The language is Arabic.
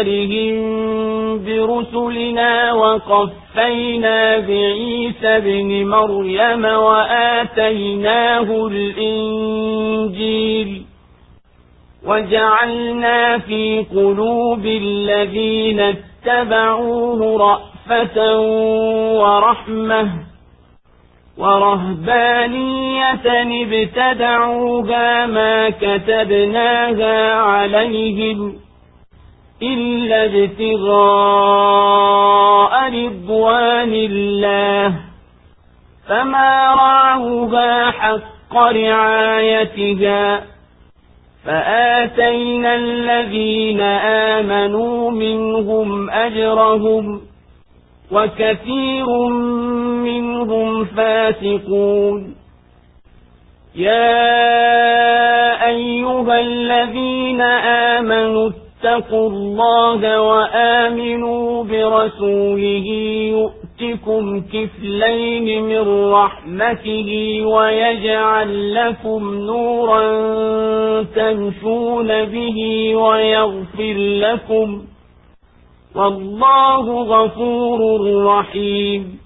آثارهم برسلنا وقفينا بعيسى بن مريم وآتيناه الإنجيل وجعلنا في قلوب الذين اتبعوه رأفة ورحمة ورهبانية ابتدعوها ما كتبناها عليهم إلا ابتغاء رضوان الله فما رعوها حق رعايتها. فآتينا الذين آمنوا منهم أجرهم وكثير منهم فاسقون. يا اتقوا الله وآمنوا برسوله يؤتكم كفلين من رحمته ويجعل لكم نورا تمشون به ويغفر لكم. والله غفور رحيم.